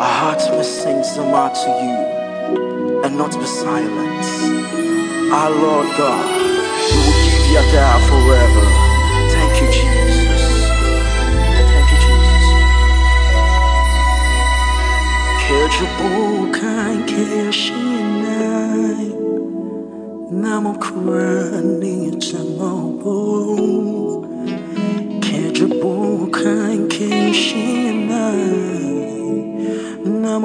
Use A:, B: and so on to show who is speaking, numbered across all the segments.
A: Our hearts must sing Zama to you and not be silent. Our Lord God, we will give you a forever. Thank you, Jesus. Thank you, Jesus. Kejubuka nkeshinai Namokurani tamobo Kejubuka nkeshinai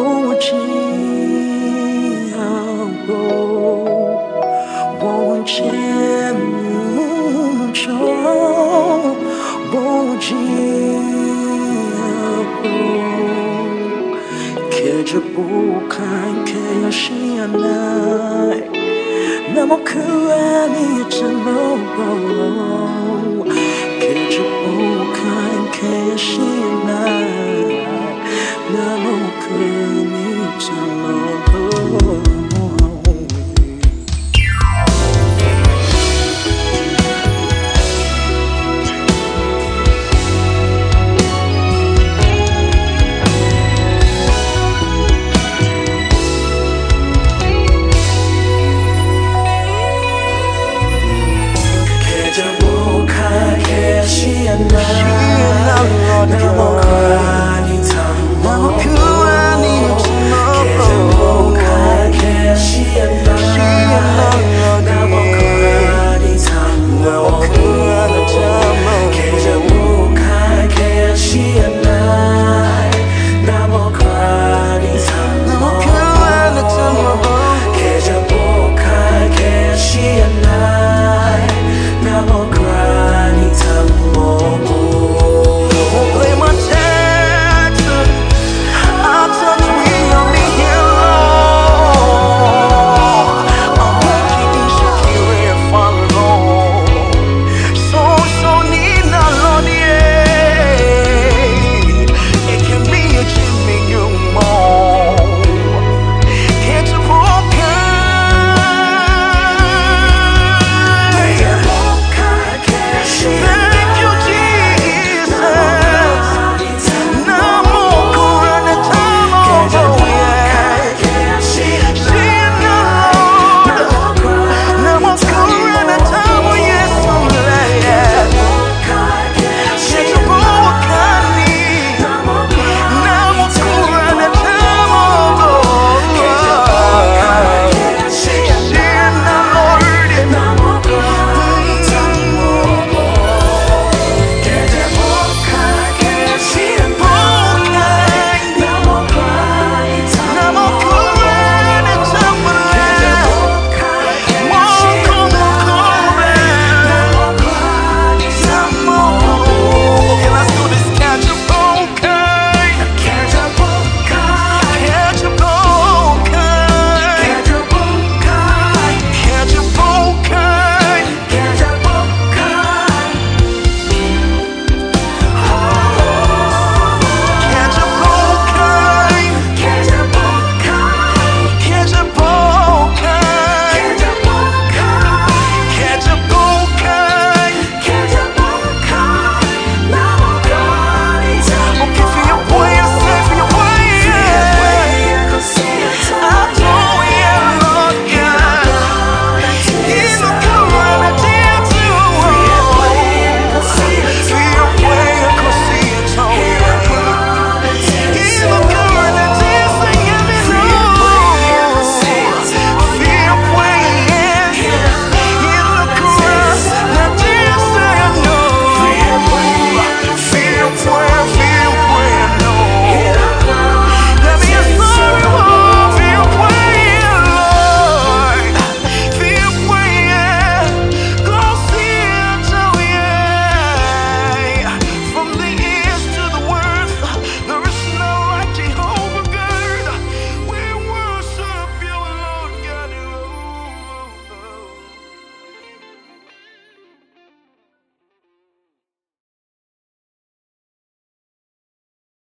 A: 놓지 않고 원치 않는 척 보지 않고 개조복한 개여시한 날 너무 그 안이 있잖아. 개조복한 개여시